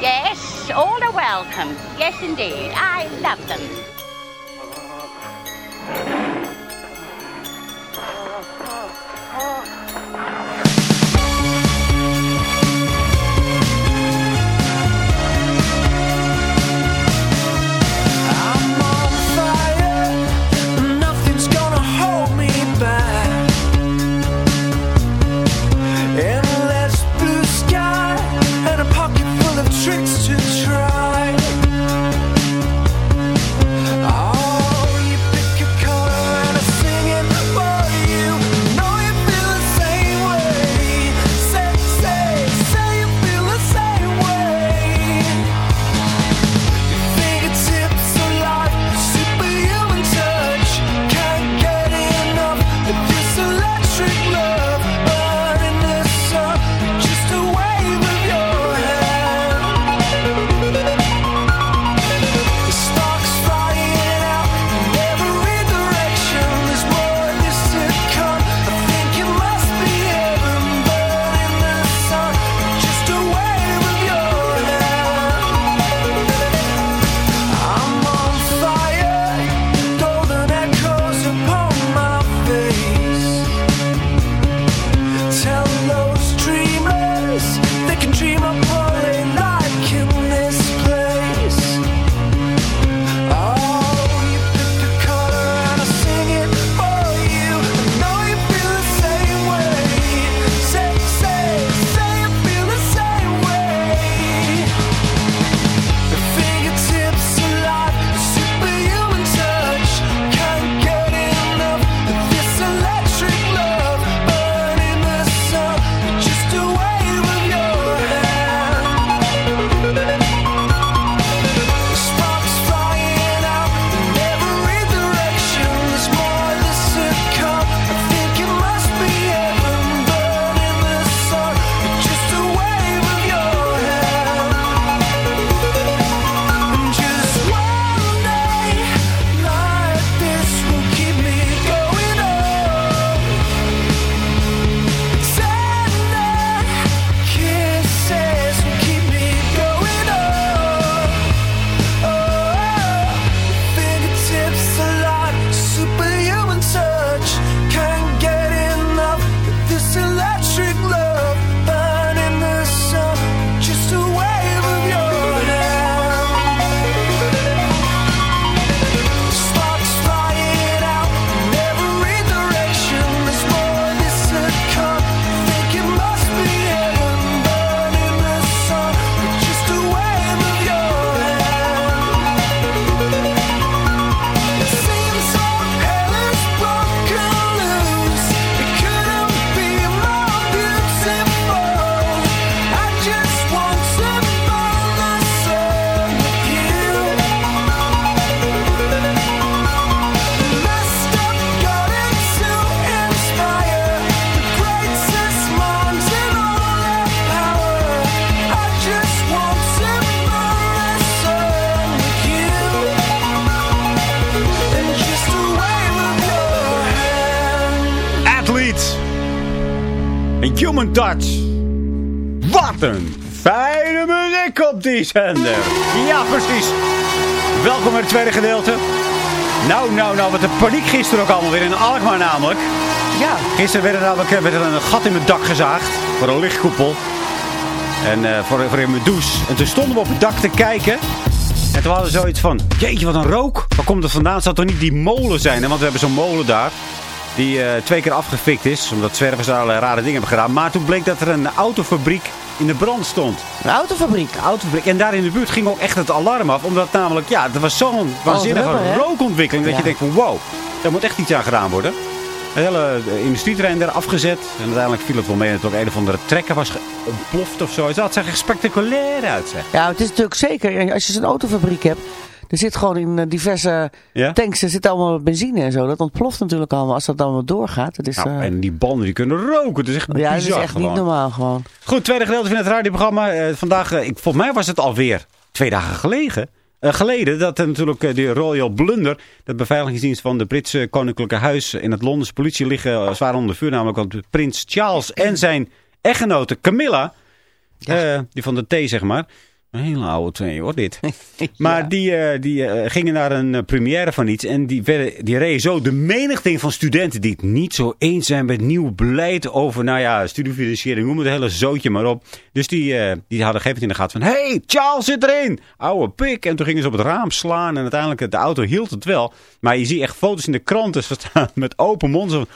Yes, all are welcome. Yes, indeed. I love them. I'm oh, oh, oh, Touch. Wat een fijne muziek op die zender. Ja, precies. Welkom bij het tweede gedeelte. Nou, nou, nou, wat een paniek gisteren ook allemaal weer in Alkmaar namelijk. Ja. Gisteren werd er namelijk werd er een gat in mijn dak gezaagd. Voor een lichtkoepel. En eh, voor, voor in mijn douche. En toen stonden we op het dak te kijken. En toen hadden we zoiets van, jeetje wat een rook. Waar komt het vandaan? Zou toch niet die molen zijn? hè? Want we hebben zo'n molen daar. Die eh, twee keer afgefikt is. Omdat zwervers daar allerlei rare dingen hebben gedaan. Maar toen bleek dat er een autofabriek in de brand stond. Een autofabriek. Een autofabriek. En daar in de buurt ging ook echt het alarm af. Omdat namelijk, ja, er was zo'n waanzinnige rookontwikkeling. Dat Ja. je denkt van, wow, daar moet echt iets aan gedaan worden. Het hele eh, industrieterrein daar afgezet. En uiteindelijk viel het wel mee dat er ook een of andere trekker was ontploft of zo. Dat zag er spectaculair uit, zeg. Ja, het is natuurlijk zeker, als je zo'n autofabriek hebt, er zit gewoon in eh, diverse Ja? tanks, er zit allemaal benzine en zo. Dat ontploft natuurlijk allemaal als dat allemaal doorgaat. Het is, Nou, eh, en die banden die kunnen roken. Het is echt ja, dat is echt gewoon. niet normaal gewoon. Goed, tweede gedeelte van het radioprogramma. Eh, vandaag, ik, volgens mij was het alweer twee dagen geleden. geleden dat er natuurlijk de Royal Blunder, de beveiligingsdienst van de Britse Koninklijke Huis in het Londense politie liggen zwaar onder vuur. Namelijk want prins Charles en zijn echtgenote Camilla, die van de thee zeg maar. Een hele oude twee hoor, dit. Maar die, eh, die eh, gingen naar een eh, première van iets. En die, werden, die reden zo de menigte van studenten die het niet zo eens zijn met nieuw beleid over, nou ja, studiefinanciering, noem het hele zootje maar op. Dus die, die hadden gegeven in de gaten van, hey, Charles zit erin! Oude pik! En toen gingen ze op het raam slaan en uiteindelijk, de auto hield het wel. Maar je ziet echt foto's in de kranten staan met open mond. Zo van,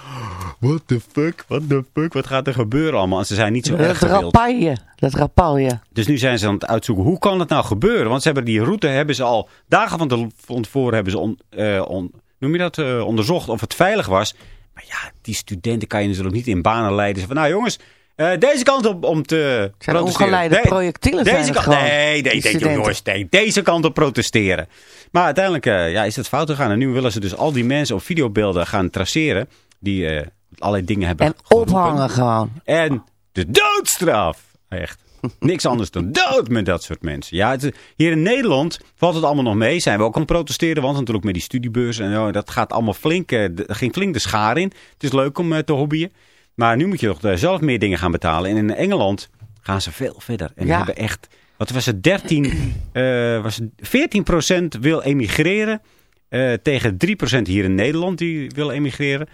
what the fuck, what the fuck, wat gaat er gebeuren allemaal? En ze zijn niet zo erg Dat gewild. rapalje, dat rapalje. Dus nu zijn ze aan het uitzoeken, hoe kan het nou gebeuren? Want ze hebben die route hebben ze al dagen van, te, van tevoren hebben ze on, eh, on- noem je dat, eh, onderzocht of het veilig was. Maar ja, die studenten kan je natuurlijk niet in banen leiden. Ze van, nou jongens, eh, deze kant op om te zijn ongeleide projectielen Deze kant, nee, nee, nee, jongens, nee, deze kant op protesteren. Maar uiteindelijk ja, is het fout gegaan. En nu willen ze dus al die mensen op videobeelden gaan traceren. Die allerlei dingen hebben En geroepen. ophangen gewoon. En de doodstraf. Echt. Niks anders dan dood met dat soort mensen. Ja, het, hier in Nederland valt het allemaal nog mee. Zijn we ook aan het protesteren. Want natuurlijk met die studiebeurzen en. Dat gaat allemaal flink. Er ging flink de schaar in. Het is leuk om eh, te hobbyen. Maar nu moet je toch eh, zelf meer dingen gaan betalen. En in Engeland gaan ze veel verder. En Ja. hebben echt... Wat was het? 13... eh was het 14% wil emigreren. tegen 3% hier in Nederland die wil emigreren.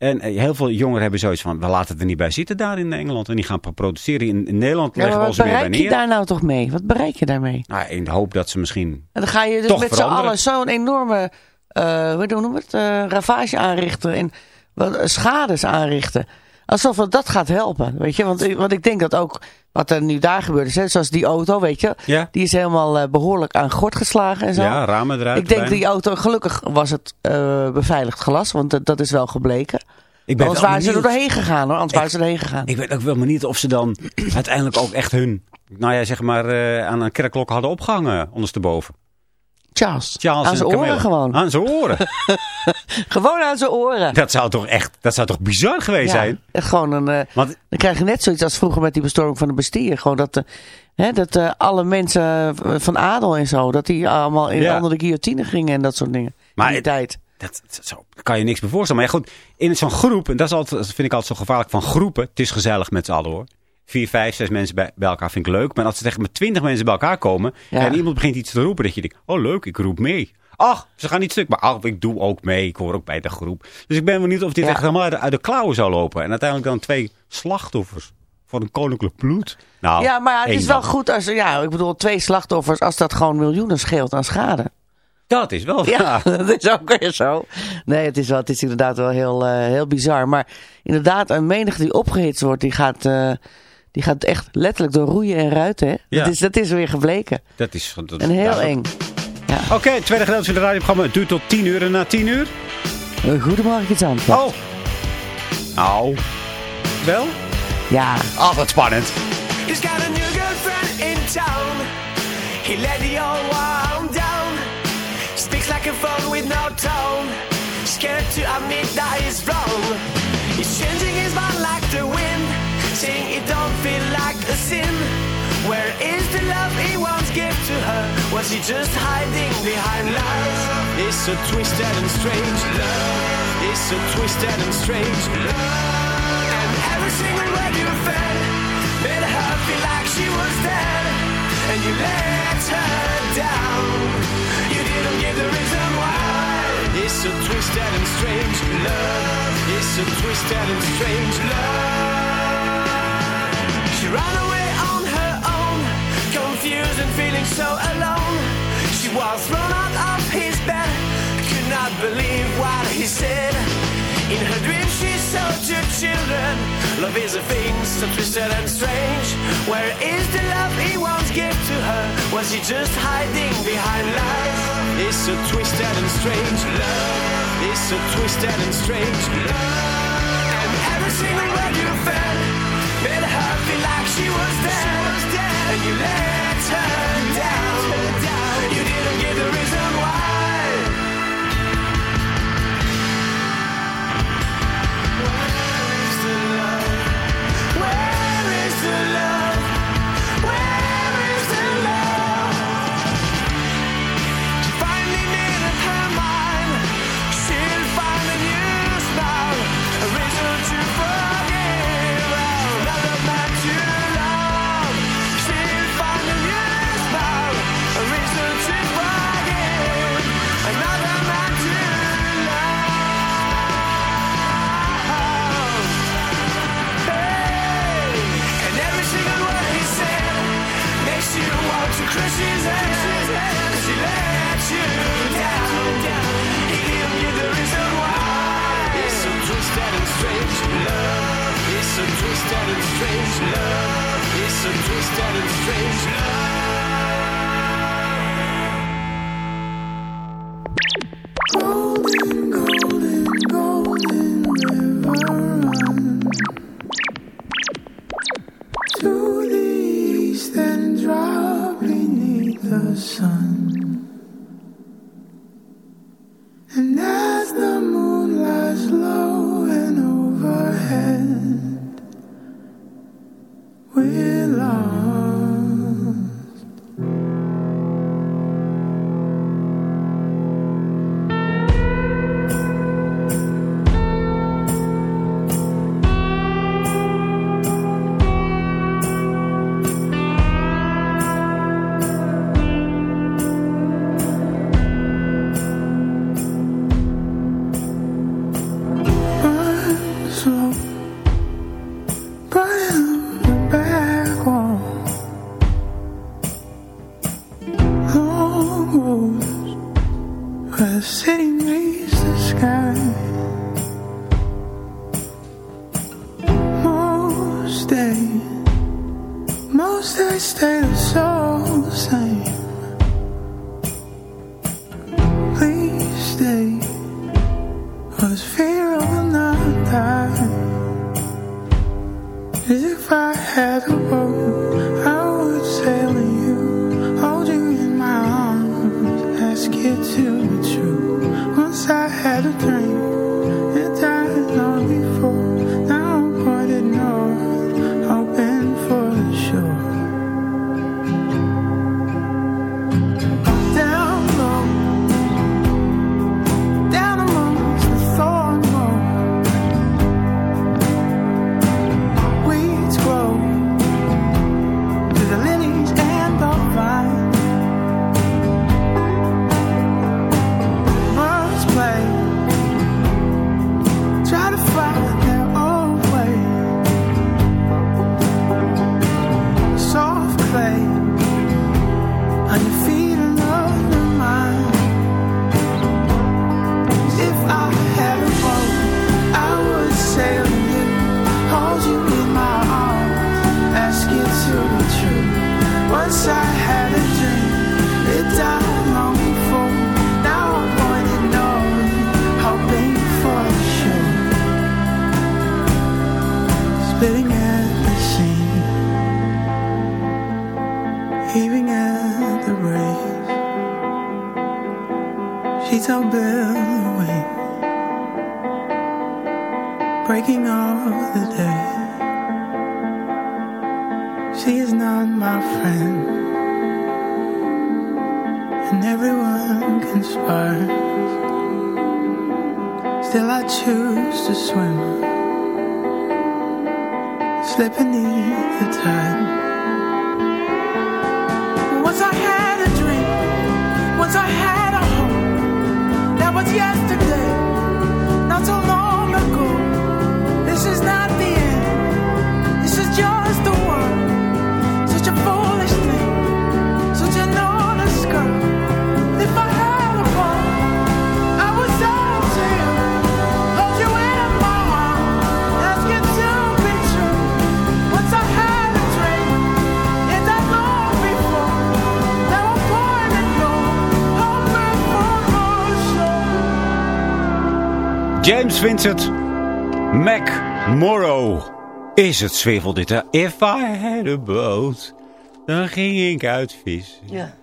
En eh, heel veel jongeren hebben zoiets van, we laten het er niet bij zitten daar in Engeland. En die gaan protesteren. In, in Nederland leggen we wat ons weer bij bereik je daar nou toch mee? Wat bereik je daarmee? Nou, in de hoop dat ze misschien... En dan ga je dus met z'n allen zo'n enorme eh hoe noemen we het, eh, ravage aanrichten en wat, schades aanrichten. Alsof het dat gaat helpen, weet je. Want, ik- want ik denk dat ook wat er nu daar gebeurt is, hè, zoals die auto, weet je. Ja. Die is helemaal eh, behoorlijk aan gort geslagen en zo. Ja, ramen eruit. ik denk bijna. die auto, gelukkig was het eh, beveiligd glas, want dat, dat is wel gebleken. Ik ben Anders waren ze er doorheen gegaan hoor, anders waren ze erheen gegaan. Ik weet ook wel benieuwd of ze dan uiteindelijk ook echt hun... Nou ja, zeg maar eh, aan een kerkklok hadden opgehangen ondersteboven. Charles, Charles aan zijn Camilla. oren gewoon. Aan zijn oren. Gewoon aan zijn oren. dat zou toch echt... Dat zou toch bizar geweest zijn? gewoon een... eh, Want Dan krijg je net zoiets als vroeger met die bestorming van de Bastille. Gewoon dat, eh, hè, dat eh, alle mensen van adel en zo, dat die allemaal in, Ja. onder de guillotine gingen en dat soort dingen. Maar in die het- tijd. Dat, dat- zo kan je niks meer voorstellen. Maar ja, goed, in zo'n groep, en dat, is altijd, dat vind ik altijd zo gevaarlijk van groepen. Het is gezellig met z'n allen hoor. Vier, vijf, zes mensen bij, bij elkaar vind ik leuk. Maar als ze tegen met twintig mensen bij elkaar komen Ja. en iemand begint iets te roepen, dat je denkt, oh leuk, ik roep mee. Ach, ze gaan niet stuk, maar ach, ik doe ook mee. Ik hoor ook bij de groep. Dus ik ben benieuwd of dit Ja. echt helemaal uit de, uit de klauwen zou lopen. En uiteindelijk dan twee slachtoffers van een koninklijk bloed. Nou, ja, maar het is wel goed als, ja, ik bedoel, twee slachtoffers, als dat gewoon miljoenen scheelt aan schade. Dat is wel, Ja, ja. dat is ook weer zo. Nee, het is, wel, het is inderdaad wel heel, eh, heel bizar. Maar inderdaad, een menigte die opgehitst wordt, die gaat, eh, die gaat echt letterlijk door roeien en ruiten. Hè? Ja. Dat, is, dat is weer gebleken. Dat is, dat is En heel eng. Oké, tweede gedeelte van het radioprogramma. Het duurt tot 10 uur en na 10 uur. Eh, Goedemorgen, iets aan. Oh. Nou. Wel? Ja, Altijd spannend. He's got a new girlfriend in town. He let the old one down. Speaks like a phone with no tone. Scared to admit that he's wrong. He's changing his mind like the wind. Saying it don't feel like a sin. Where is the love he once gave to her? Was he just hiding behind lies? It's so twisted and strange. Love is so twisted and strange. And every single word you fed made her feel like she was dead. And you let her down. You didn't give the reason why. It's so twisted and strange. Love is so twisted and strange. Love. so alone. She was thrown out of his bed, could not believe what he said. In her dream, she saw two children. Love is a thing so twisted and strange. Where is the love he once gave to her? Was he just hiding behind lies? It's so twisted and strange. Love is so twisted and strange. Love. And every single word you felt made her feel like she was dead. She was dead. And you let her down. You didn't give the reason why. love is so twisted strange. Love. Golden, golden, golden river to the east beneath the sun. And as the moon lies low and overhead. Morrow is het zwevel dit. hè? If I had a boat, dan ging ik uit vissen. Ja.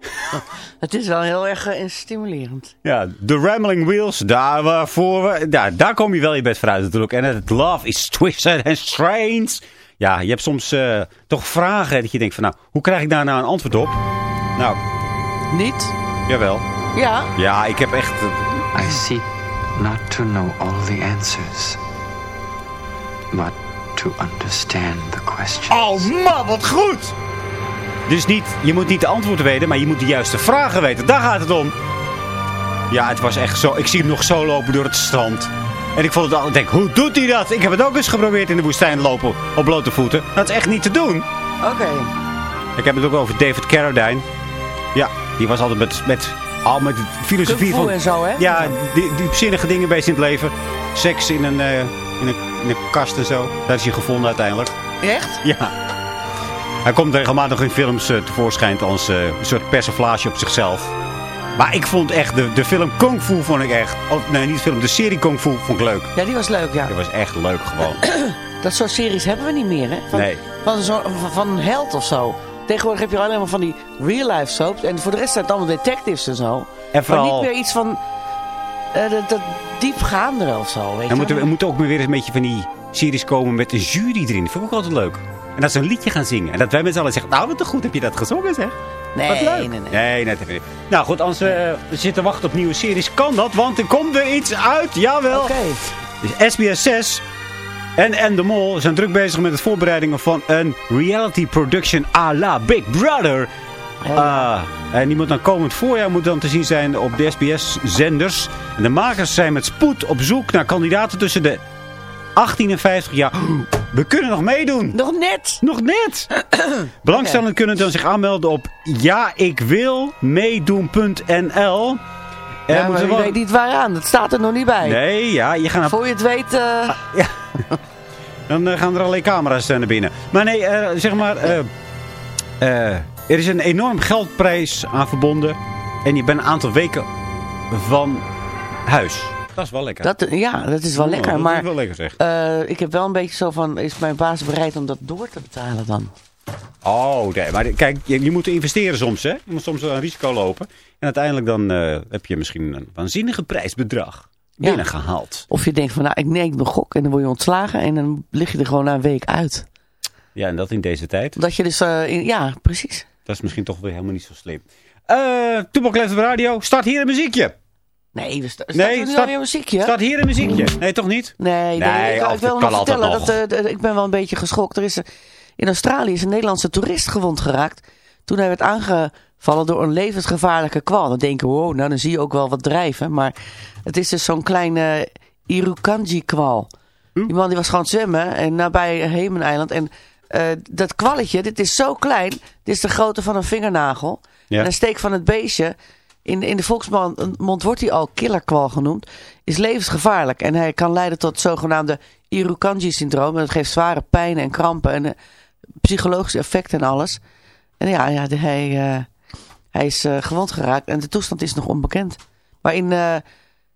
Het is wel heel erg eh, stimulerend. Ja, de Rambling Wheels, daar waarvoor we, daar, daar kom je wel je bed vooruit natuurlijk. En het love is twisted and strange. Ja, je hebt soms eh, toch vragen dat je denkt van nou, hoe krijg ik daar nou een antwoord op? Nou, Niet? jawel. Ja. Ja, ik heb echt... I seek not to know all the answers, but to understand the questions. Oh man, wat goed! Dus niet, je moet niet de antwoorden weten, maar je moet de juiste vragen weten. Daar gaat het om. Ja, het was echt zo. Ik zie hem nog zo lopen door het strand. En ik vond het al, ik denk, hoe doet hij dat? Ik heb het ook eens geprobeerd in de woestijn lopen op blote voeten. Dat is echt niet te doen. Oké. Ik heb het ook over David Carradine. Ja, die was altijd met, met, al met de filosofie Kung fu van... en zo, hè? Ja, die, diepzinnige dingen bezig in het leven. Seks in een, eh, in, een, in een kast en zo. Daar is hij gevonden uiteindelijk. Echt? Ja. Hij komt regelmatig in films eh, tevoorschijn als eh, een soort persiflage op zichzelf. Maar ik vond echt, de, de film Kung Fu vond ik echt... Of, nee, niet de film, de serie Kung Fu vond ik leuk. Ja, die was leuk, ja. Dat was echt leuk gewoon. Dat soort series hebben we niet meer, hè? Van, Nee. Van, zo, van, een held of zo. Tegenwoordig heb je alleen maar van die real-life soaps. En voor de rest zijn het allemaal detectives en zo. En Maar vooral... niet meer iets van... eh dat, dat diepgaandere of zo, weet moeten, er ook weer eens een beetje van die series komen met een jury erin. Dat vind ik ook altijd leuk. En dat ze een liedje gaan zingen. En dat wij met z'n allen zeggen, nou wat goed heb je dat gezongen zeg. Nee, Wat leuk. nee, nee. Nee, net even niet. Nou goed, als we eh, zitten wachten op nieuwe series, kan dat. Want er komt er iets uit, jawel. Oké. Dus SBS 6 en En de Mol zijn druk bezig met het voorbereidingen van een reality production à la Big Brother. Ah, en die moet dan komend voorjaar moet dan te zien zijn op de SBS-zenders. En de makers zijn met spoed op zoek naar kandidaten tussen de 18 en 50 jaar. We kunnen nog meedoen. Nog net. Nog net. Belangstellenden kunnen dan zich aanmelden op jaikwilmeedoen.nl. En Ja, maar je wel- weet niet waaraan. Dat staat er nog niet bij. Nee, ja, je gaat Voor je het weet... eh, ja. Dan eh, gaan er alleen camera's naar binnen. Maar nee, eh, zeg maar... er is een enorm geldprijs aan verbonden. En je bent een aantal weken van huis. Dat is wel lekker. dat, ja, dat is wel Ja, lekker. dat Maar is wel lekker zeg. eh, ik heb wel een beetje zo van... Is mijn baas bereid om dat door te betalen dan? Oh, nee. Maar kijk, je, je moet investeren soms, hè. Je moet soms wel een risico lopen. En uiteindelijk dan eh, heb je misschien een waanzinnige prijsbedrag Ja. binnengehaald. Of je denkt van, nou, ik neem mijn gok en dan word je ontslagen en dan lig je er gewoon na een week uit. Ja, en dat in deze tijd. Dat je dus, eh, in- ja, precies. Dat is misschien toch weer helemaal niet zo slim. Eh Toepak radio. Start hier een muziekje. Nee, we sta, Nee, staat- alweer muziekje? Start hier een muziekje. Nee, toch niet? Nee, nee, Nee, ik, ik wil dat nog vertellen nog. dat eh, de- ik ben wel een beetje geschokt. Er is, in Australië is een Nederlandse toerist gewond geraakt toen hij werd aangevallen door een levensgevaarlijke kwal. Dan denken we, wow, nou dan zie je ook wel wat drijven. Maar het is dus zo'n kleine Irukandji-kwal. Hm? Die man die was gewoon zwemmen en nabij Hemen-eiland. En eh, dat kwalletje, dit is zo klein. Dit is de grootte van een vingernagel. Ja. En een steek van het beestje, in, in de volksmond wordt hij al killerkwal genoemd, is levensgevaarlijk. En hij kan leiden tot het zogenaamde Irukandji-syndroom. En dat geeft zware pijn en krampen en eh, psychologische effecten en alles. En ja, ja de- hij, eh, hij is gewond geraakt en de toestand is nog onbekend. Maar in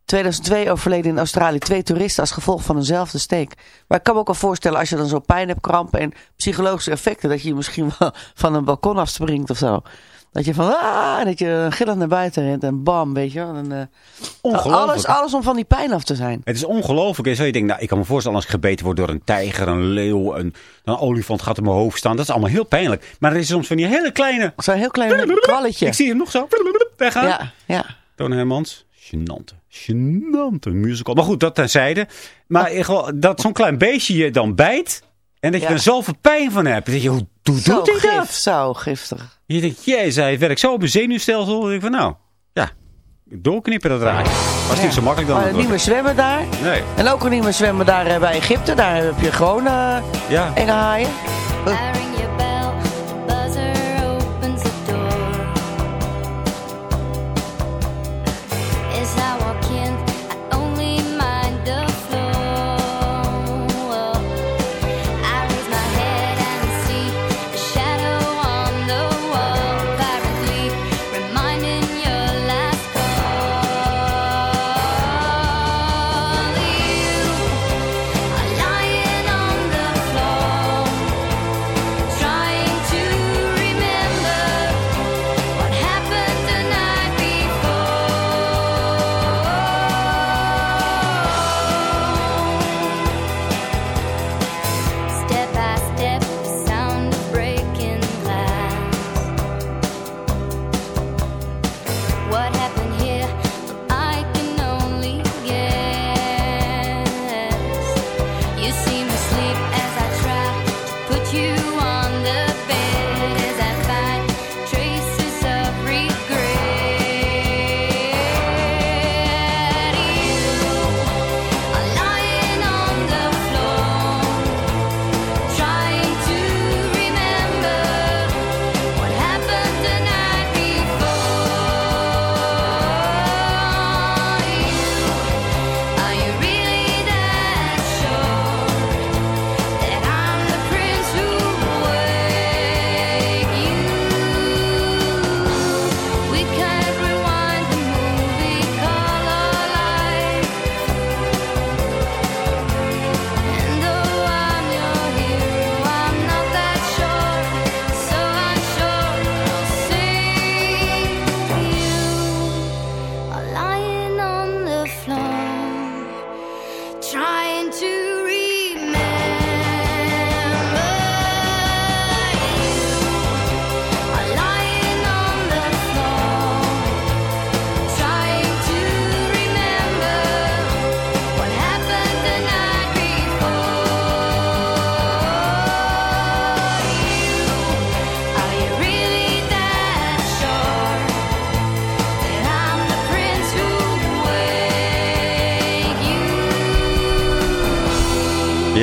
2002 overleden in Australië twee toeristen als gevolg van eenzelfde steek. Maar ik kan me ook wel voorstellen als je dan zo pijn hebt, krampen en psychologische effecten, dat je misschien wel van een balkon afspringt of zo. Dat je van, ah, dat je gillend naar buiten rent en bam, weet je wel. En, eh, Ongelooflijk. alles, alles om van die pijn af te zijn. Het is ongelooflijk. En zo je denkt, nou, ik kan me voorstellen als ik gebeten word door een tijger, een leeuw, een, een olifant gaat in mijn hoofd staan. Dat is allemaal heel pijnlijk. Maar er is soms van die hele kleine... Zo'n heel klein kwalletje. Ik zie hem nog zo weggaan. Ja, ja. Toon Hermans. Genante. Genante musical. Maar goed, dat terzijde. Maar in geval dat zo'n klein beestje je dan bijt. En dat je Ja. er zoveel pijn van hebt. Denk je, hoe, hoe Zo doet hij gif, dat? zo giftig. Je denkt, jezus, hij werkt zo op een zenuwstelsel. Dan denk ik van, nou, ja, doorknippen dat raadje. Was niet zo makkelijk dan. Maar niet meer zwemmen daar. Nee, En ook niet meer zwemmen daar eh, bij Egypte. Daar heb je gewoon eh, ja. enge haaien. I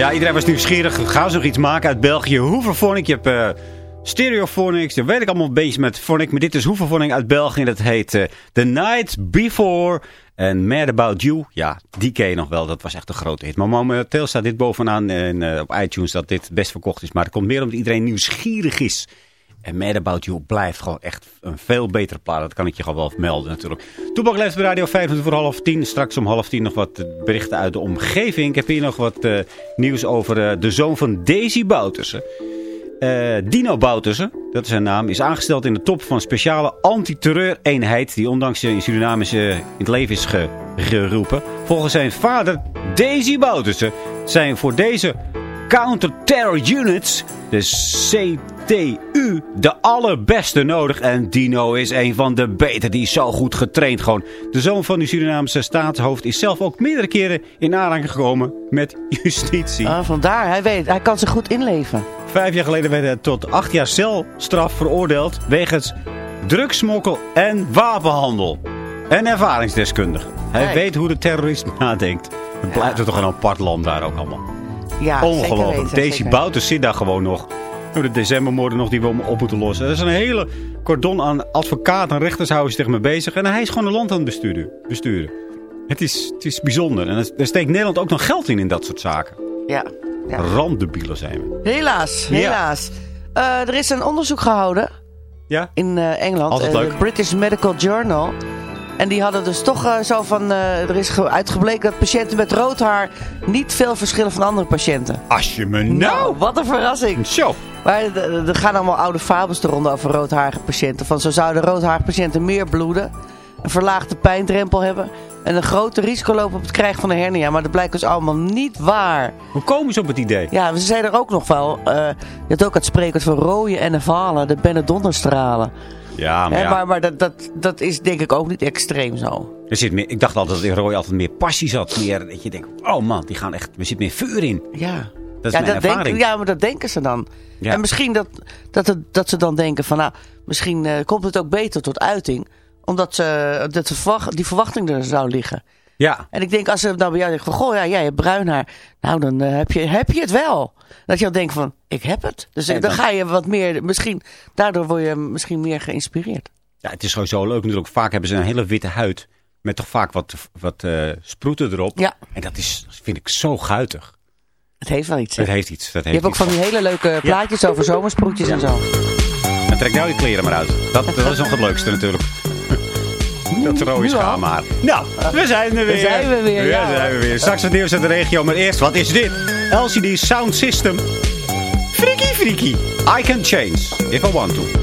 Ja, iedereen was nieuwsgierig. Gaan ze nog iets maken uit België? Hoeverphonic, je hebt eh Stereophonics. Dat weet ik allemaal beetje met phonic. Maar dit is Hoeverphonic uit België. Dat heet eh, The Night Before. En Mad About You. Ja, die ken je nog wel. Dat was echt een grote hit. Maar momenteel staat dit bovenaan en, eh, op iTunes dat dit best verkocht is. Maar het komt meer omdat iedereen nieuwsgierig is. En Mad About You blijft gewoon echt een veel betere plaat. Dat kan ik je gewoon wel melden natuurlijk. Toepak leeft bij Radio 5 minuten voor half tien. Straks om half tien nog wat berichten uit de omgeving. Ik heb hier nog wat eh, nieuws over eh, de zoon van Daisy Boutersen. Eh, Dino Boutersen, dat is zijn naam, is aangesteld in de top van een speciale anti-terreur-eenheid... die ondanks in Suriname in het leven is ge- geroepen. Volgens zijn vader, Daisy Boutersen, zijn voor deze counter-terror units, de CTU, de allerbeste nodig. En Dino is een van de beter, die is zo goed getraind gewoon. De zoon van die Surinaamse staatshoofd is zelf ook meerdere keren in aanraking gekomen met justitie. Ah, vandaar, hij weet, hij kan zich goed inleven. Vijf jaar geleden werd hij tot acht jaar celstraf veroordeeld wegens drugsmokkel en wapenhandel. En ervaringsdeskundig. Hij Kijk. weet hoe de terrorist nadenkt. Het blijft toch een apart land daar ook allemaal. Ja, Ongelooflijk. Deze. Bouters zit daar gewoon nog. De decembermoorden nog die we op moeten lossen. Er is een hele cordon aan advocaten en rechters houden zich tegen me bezig. En hij is gewoon een land aan het besturen. besturen. Het, is, het is bijzonder. En er steekt Nederland ook nog geld in in dat soort zaken. Ja, ja. Randdebielen zijn we. Helaas, Ja. helaas. Eh, er is een onderzoek gehouden Ja? in eh, Engeland. Altijd eh, leuk. De British Medical Journal. En die hadden dus toch eh, zo van... eh, er is ge- uitgebleken dat patiënten met rood haar... niet veel verschillen van andere patiënten. Als je me Nou, nou... wat een verrassing. Zo. Maar er- gaan allemaal oude fabels de ronde over roodharige patiënten. Van zo zouden roodharige patiënten meer bloeden, een verlaagde pijndrempel hebben en een groter risico lopen op het krijgen van een hernia. Maar dat blijkt dus allemaal niet waar. Hoe komen ze op het idee? Ja, ze zeiden er ook nog wel. eh, je hebt ook het spreekwoord van rooien en valen, de Benedonnerstralen. Ja, maar ja. Maar, maar dat, dat, dat is denk ik ook niet extreem zo. Er zit meer, ik dacht altijd dat in Roy altijd meer passie zat. Meer, dat je denkt, oh man, die gaan echt, er zit meer vuur in. Ja. Dat is ja, mijn dat ervaring. ja, maar dat denken ze dan. Ja. En misschien dat, dat, het, dat ze dan denken van, nou, misschien eh, komt het ook beter tot uiting. Omdat ze, dat ze die verwachting er zou liggen. Ja, En ik denk, als ze nou bij jou van, goh, ja, jij hebt bruin haar. Nou, dan eh, heb, je, heb je het wel. Dat je dan denkt van, ik heb het. Dus eh, dan dan- ga je wat meer, misschien, daardoor word je misschien meer geïnspireerd. ja, het is gewoon zo leuk natuurlijk. Vaak hebben ze een hele witte huid. Met toch vaak wat, wat eh, sproeten erop. Ja. En dat is, vind ik zo guitig. Het heeft wel iets. hè. Dat heeft iets. Dat Je heeft hebt ook van die hele leuke plaatjes over zomersproetjes en zo. En trek nou je kleren maar uit. Dat, dat is nog het leukste natuurlijk. Dat rode schaamhaar. Nou, we zijn er weer. zijn we weer, ja. zijn we weer. Straks het nieuws uit de regio. Maar eerst, wat is dit? LCD Sound System. Freaky freaky. I can change if I want to.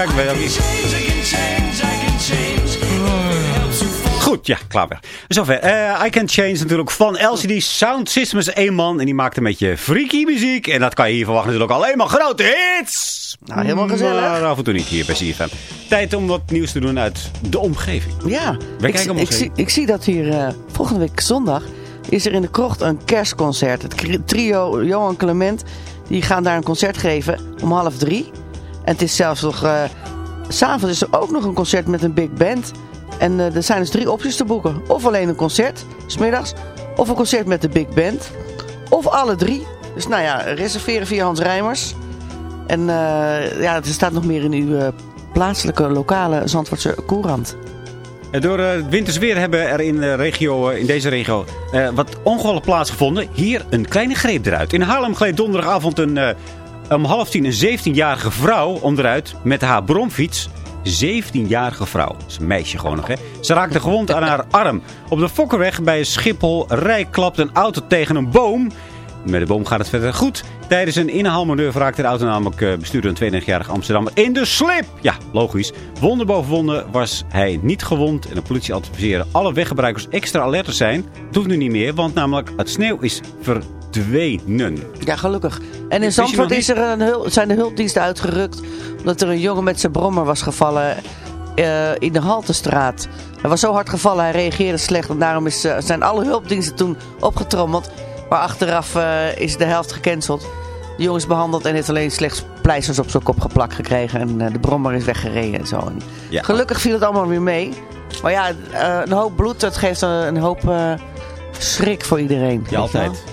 Ja, ik weet ook niet. Goed, ja, klaar weer. Zover. Eh, I Can Change natuurlijk van LCD Sound Systems. Een man en die maakt een beetje freaky muziek. En dat kan je hier verwachten natuurlijk alleen maar grote hits. Nou, helemaal gezellig. Maar af en toe niet hier bij CFM. Tijd om wat nieuws te doen uit de omgeving. Ja, ik, ik, zie, ik zie dat hier eh, volgende week zondag is er in de krocht een kerstconcert. Het trio Johan Clement, die gaan daar een concert geven om half drie. En het is zelfs nog, eh, s'avonds is er ook nog een concert met een big band. En eh, er zijn dus drie opties te boeken. Of alleen een concert, smiddags. Of een concert met de big band. Of alle drie. Dus nou ja, reserveren via Hans Rijmers. En eh, ja, er staat nog meer in uw plaatselijke, lokale Zandvoortse courant. Door het winters weer hebben er in, de regio, in deze regio wat ongevallen plaatsgevonden. Hier een kleine greep eruit. In Haarlem gleed donderdagavond een, om half tien een 17-jarige vrouw onderuit met haar bromfiets. 17-jarige vrouw. Dat is een meisje gewoon nog, hè. Ze raakte gewond aan haar arm. Op de Fokkerweg bij Schiphol Rijk klapt een auto tegen een boom. Met de boom gaat het verder goed. Tijdens een inhaalmanoeuvre raakte de auto namelijk eh, bestuurder een 92-jarige Amsterdammer in de slip. Ja, logisch. Wonder boven wonder was hij niet gewond. En de politie adviseerde alle weggebruikers extra alert te zijn. Dat hoeft nu niet meer, want namelijk het sneeuw is verdwenen. Ja, gelukkig. En in Zandvoort is er een zijn de hulpdiensten uitgerukt. Omdat er een jongen met zijn brommer was gevallen eh, in de Haltestraat. Hij was zo hard gevallen, hij reageerde slecht. En daarom is, eh, zijn alle hulpdiensten toen opgetrommeld. Maar achteraf eh, is de helft gecanceld. De jongen is behandeld en heeft alleen slechts pleisters op zijn kop geplakt gekregen. En de brommer is weggereden en zo. En Ja. Gelukkig viel het allemaal weer mee. Maar ja, een hoop bloed, dat geeft een, hoop schrik voor iedereen. Ja, altijd.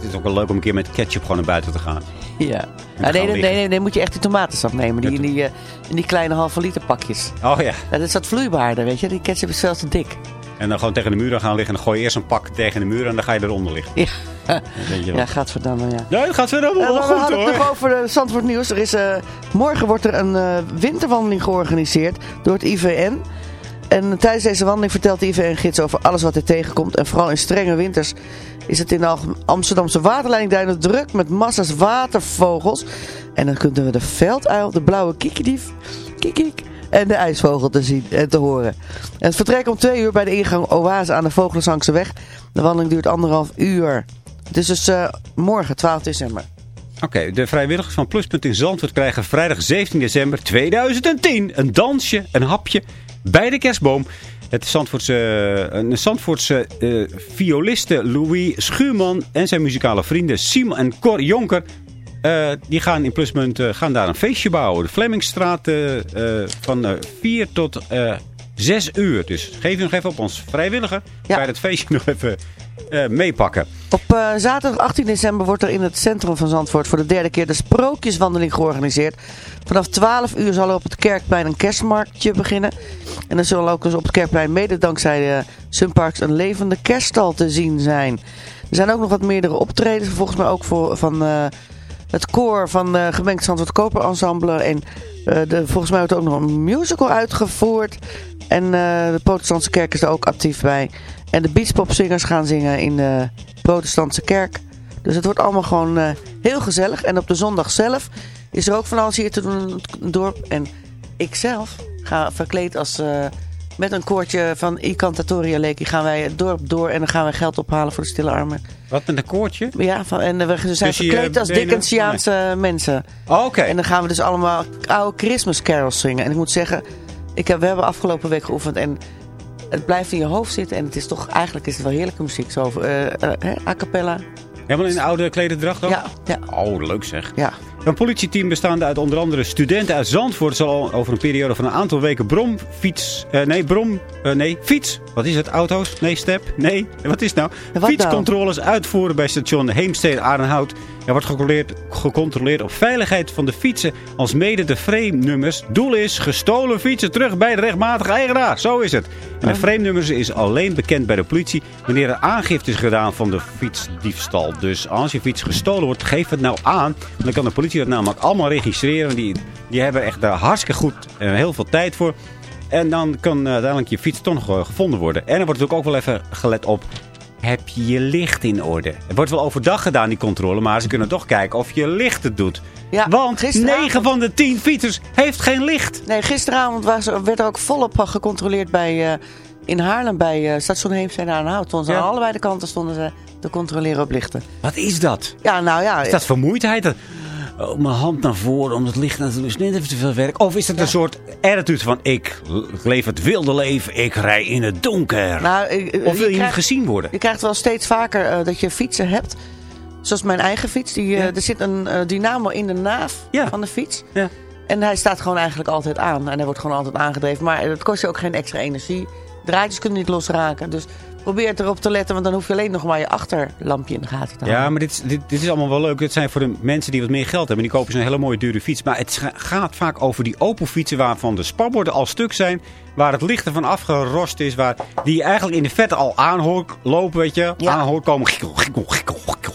Het is ook wel leuk om een keer met ketchup gewoon naar buiten te gaan. Ja. Ja, nee, nee, nee, nee, moet je echt die tomatensap nemen. Die, in, die, eh, in die kleine halve liter pakjes. Oh ja. Dat is wat vloeibaarder, weet je. Die ketchup is veel te dik. En dan gewoon tegen de muur aan gaan liggen. En dan gooi je eerst een pak tegen de muur en dan ga je eronder liggen. Ja, ja gadverdamme, ja. Ja, verder Eh, we wel goed hadden het hoor. nog over de Zandvoort Nieuws. Er is, eh, morgen wordt er een eh, winterwandeling georganiseerd door het IVN. En tijdens deze wandeling vertelt de IVN-gids over alles wat er tegenkomt. En vooral in strenge winters is het in de Amsterdamse waterleidingduinen druk met massa's watervogels. En dan kunnen we de velduil, de blauwe kiekendief, kiekik, en de ijsvogel te zien en te horen. En het vertrek om twee uur bij de ingang Oase aan de Vogelenzangse weg. De wandeling duurt anderhalf uur. Het is dus eh, morgen, 12 december. Oké, de vrijwilligers van Pluspunt in Zandvoort krijgen vrijdag 17 december 2010 een dansje, een hapje bij de kerstboom. Het Zandvoortse, een Zandvoortse eh, violiste Louis Schuurman en zijn muzikale vrienden Simon en Cor Jonker... eh, die gaan in Pluspunt eh, gaan daar een feestje bouwen. De Flemmingstraat eh, eh, van eh 4 tot eh 6 uur. Dus geef je nog even op ons vrijwilliger. Ja. Bij het feestje nog even eh, meepakken. Op eh, zaterdag 18 december wordt er in het centrum van Zandvoort voor de derde keer de Sprookjeswandeling georganiseerd. Vanaf 12 uur zal er op het Kerkplein een kerstmarktje beginnen. En er zullen ook eens op het Kerkplein mede dankzij de Sunparks een levende kerststal te zien zijn. Er zijn ook nog wat meerdere optredens, volgens mij ook voor, van eh, het koor van uh, Gemengd Zandvoort Koper Ensemble. En eh, de, volgens mij wordt er ook nog een musical uitgevoerd. En eh, de protestantse kerk is er ook actief bij. En de beachpopzingers gaan zingen in de protestantse kerk. Dus het wordt allemaal gewoon eh, heel gezellig. En op de zondag zelf is er ook van alles hier te doen in het dorp. En ik zelf ga verkleed als... eh, met een koortje van I Cantatoria Leki gaan wij het dorp door en dan gaan wij geld ophalen voor de stille armen. Wat met een koortje? Ja, van, en we zijn verkleed als? Dickensiaanse mensen. Oh, Oké. En dan gaan we dus allemaal oude Christmas carols zingen. En ik moet zeggen, ik heb, we hebben afgelopen week geoefend en het blijft in je hoofd zitten. En het is toch, eigenlijk is het wel heerlijke muziek. Zo, eh, hè, a cappella. Helemaal in oude klederdracht ook? Ja, ja, Oh, leuk zeg. ja. Een politieteam bestaande uit onder andere studenten uit Zandvoort... zal al over een periode van een aantal weken bromfiets... nee, brom... nee, fiets. Wat is het? Auto's? Nee, step? Nee. Wat is het nou? Wat Fietscontroles uitvoeren bij station Heemstede Aardenhout. Er wordt gecontroleerd, gecontroleerd op veiligheid van de fietsen... als mede de frame-nummers. Doel is gestolen fietsen terug bij de rechtmatige eigenaar. Zo is het. En de frame-nummers is alleen bekend bij de politie... wanneer er aangifte is gedaan van de fietsdiefstal. Dus als je fiets gestolen wordt, geef het nou aan. Dan kan de politie dat namelijk allemaal registreren. Want Die, die hebben echt daar hartstikke goed en heel veel tijd voor. En dan kan eh, uiteindelijk je fiets toch nog eh, gevonden worden. En er wordt natuurlijk ook wel even gelet op heb je je licht in orde? Het wordt wel overdag gedaan, die controle, maar ze kunnen toch kijken of je licht het doet. Ja, Want gisteravond- 9 van de 10 fietsers heeft geen licht. Nee, gisteravond was, werd er ook volop gecontroleerd bij, eh, in Haarlem bij eh, station Heemstede aan Hout. Stonden ze Ja. Aan allebei de kanten stonden ze te controleren op lichten. Wat is dat? Ja, nou ja. Is dat vermoeidheid? Oh, mijn hand naar voren, omdat het licht natuurlijk net even te veel werk. Of is het een soort attitude van ik leef het wilde leven, ik rij in het donker. nou, eh, of wil je, niet krijgt- gezien worden? Je krijgt wel steeds vaker eh, dat je fietsen hebt. Zoals mijn eigen fiets. Die, eh. Er zit een eh, dynamo in de naaf Ja. van de fiets. Ja. En hij staat gewoon eigenlijk altijd aan. En hij wordt gewoon altijd aangedreven. Maar het kost je ook geen extra energie. Draadjes kunnen niet losraken. Dus probeer erop te letten. Want dan hoef je alleen nog maar je achterlampje in de gaten te houden. Ja, maar dit, is- dit, dit is allemaal wel leuk. Dit zijn voor de mensen die wat meer geld hebben. Die kopen zo'n hele mooie dure fiets. Maar het gaat vaak over die open fietsen waarvan de sparborden al stuk zijn. Waar het licht ervan afgerost is. Waar die je eigenlijk in de vette al aan hoort lopen, weet je. Ja. Aan hoort komen. Gikkel, gikkel, gikkel, gikkel,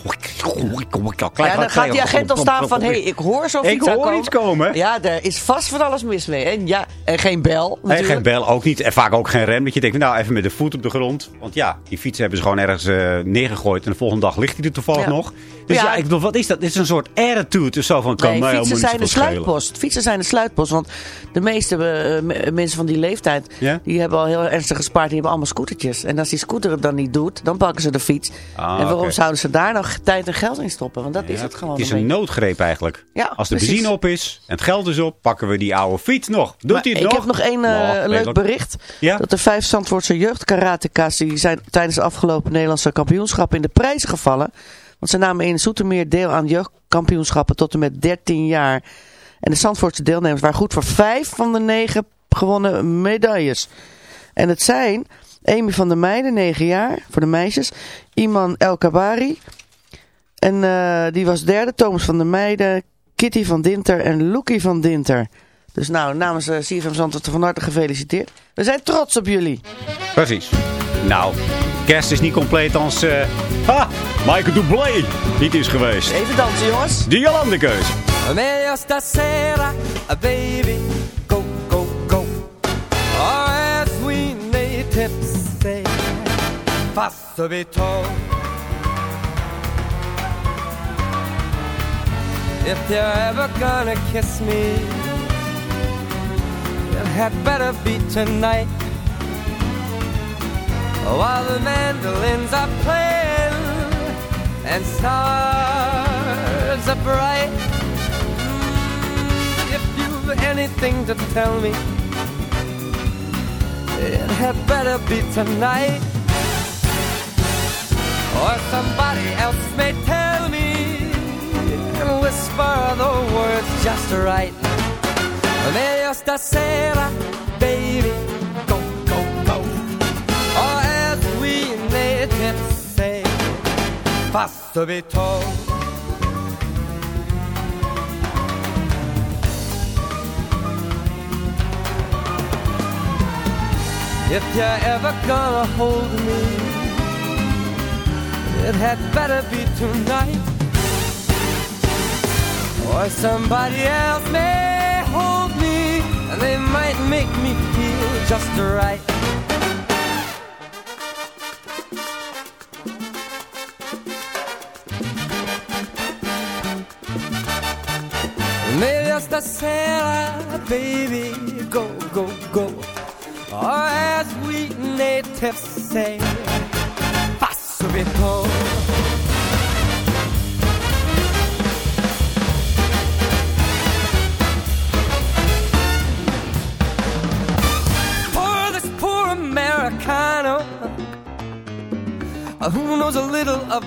Ja, dan gaat die agent al staan van, hé, hey, ik hoor zo'n Ik fiets hoor aankomen. iets komen. Ja, er is vast van alles mis mee. En ja, en geen bel En geen bel ook niet. En vaak ook geen rem. Dat je denkt, nou even met de voet op de grond. Want ja, die fiets hebben ze gewoon ergens eh, neergegooid. En de volgende dag ligt hij er toevallig Ja. nog. Dus ja, Ja. ik bedoel, wat is dat? Dit is een soort attitude. Dus zo van, kan Nee, mij fietsen zijn de schelen. sluitpost. Fietsen zijn de sluitpost. Want de meeste eh, me- mensen van die leeftijd... Die hebben al heel ernstig gespaard. Die hebben allemaal scootertjes. En als die scooter het dan niet doet... dan pakken ze de fiets. Ah, en waarom zouden ze daar nog tijd en geld in stoppen? Want dat is het gewoon. Het is een een noodgreep eigenlijk. Ja, Als de precies. benzine op is en het geld is op, pakken we die oude fiets nog. Doet Maar hij het ik nog? heb nog één eh, leuk bericht. Dat de vijf Zandvoortse jeugdkarateka's... die zijn tijdens de afgelopen Nederlandse kampioenschappen in de prijzen gevallen. Want ze namen in Zoetermeer deel aan jeugdkampioenschappen tot en met 13 jaar. En de Zandvoortse deelnemers waren goed voor vijf van de negen gewonnen medailles. En het zijn Amy van der Meijden, 9 jaar, voor de meisjes. Iman El Kabari. En eh, die was derde. Thomas van der Meijden, Kitty van Dinter en Loekie van Dinter. Dus nou, namens uh, CFM Zandvoort van harte gefeliciteerd. We zijn trots op jullie. Precies. Nou, kerst is niet compleet als... eh ha, Michael Dublé niet is geweest. Even dansen, jongens. Die Jolandekeus. Meglio stasera, baby, go, go, go. Or as we natives say, passo vito. If you're ever gonna kiss me, had better be tonight. While the mandolins are playing and stars are bright. Mm, if you've anything to tell me, it had better be tonight. Or somebody else may tell me and whisper the words just right. Meglio stasera, baby, go, go, go. Or as we natives say, passo vito. If you're ever gonna hold me, it had better be tonight. Or somebody else may might make me feel just right. Meglio stasera, baby, go, go, go. Or as we natives say,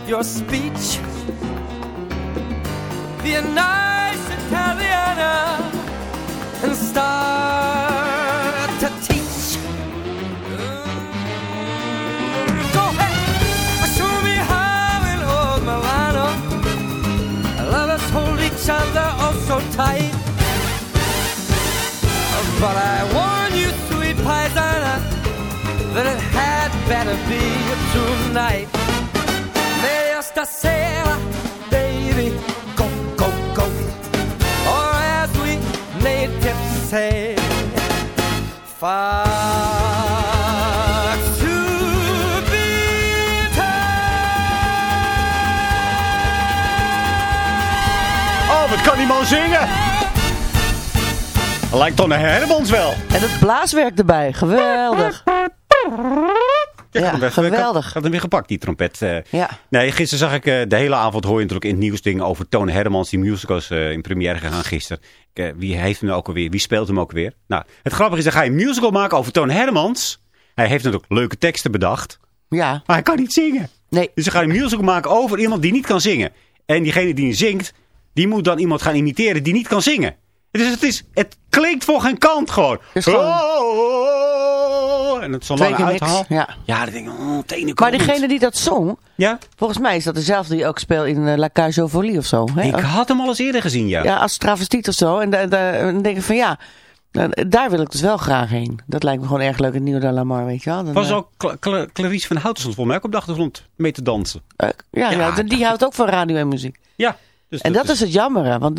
your speech, be a nice Italiana and start to teach. Mm. Go ahead, show me how in old Milano lovers hold each other oh so tight. But I warn you, sweet paisana, that it had better be tonight. say to be Oh, wat kan die man zingen? Lijkt Tonne Hermans wel. En het blaaswerk erbij, geweldig. Ja, geweldig. Ik had hem weer gepakt, die trompet. eh. Ja. Nee, gisteren zag ik eh, de hele avond hoor je natuurlijk in het nieuws dingen over Toon Hermans. Die musicals eh, in première gegaan gisteren. Ik, wie heeft hem ook alweer? Wie speelt hem ook weer? Nou, het grappige is, dan ga je een musical maken over Toon Hermans. Hij heeft natuurlijk leuke teksten bedacht. Ja. Maar hij kan niet zingen. Nee. Dus dan ga je een musical maken over iemand die niet kan zingen. En diegene die zingt, die moet dan iemand gaan imiteren die niet kan zingen. Dus het, is, het klinkt voor geen kant gewoon. is gewoon- Oh, en het is zo'n lange uithaal. ja. ja, dan denk ik, oh, tenen Maar diegene die dat zong, Ja? volgens mij is dat dezelfde die ook speelt in eh, La Cage aux Folies of zo. Hè? Ik had hem al eens eerder gezien, ja. Ja, als travestiet of zo. En da- da- dan denk ik van ja, nou, daar wil ik dus wel graag heen. Dat lijkt me gewoon erg leuk, het nieuwe de Lamar, weet je wel. Dan, Was eh, ook Cla- Cla- Clarice van Houten stond volgens mij ook op de achtergrond mee te dansen. eh, ja, ja, Ja, die houdt ook van radio en muziek. Ja. Dus En dat is het jammere, want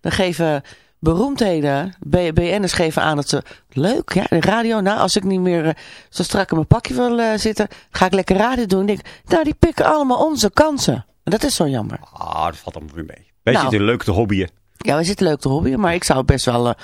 dan geven beroemdheden, BN'ers geven aan dat ze, leuk, ja, de radio, nou, als ik niet meer eh, zo strak in mijn pakje wil eh, zitten, ga ik lekker radio doen. Ik denk, nou, die pikken allemaal onze kansen. En dat is zo jammer. Ah, dat valt allemaal weer mee. Weet je, Nou. het is leuk te hobbyen. Ja, we zitten leuk te hobbyen, maar ik zou best wel... eh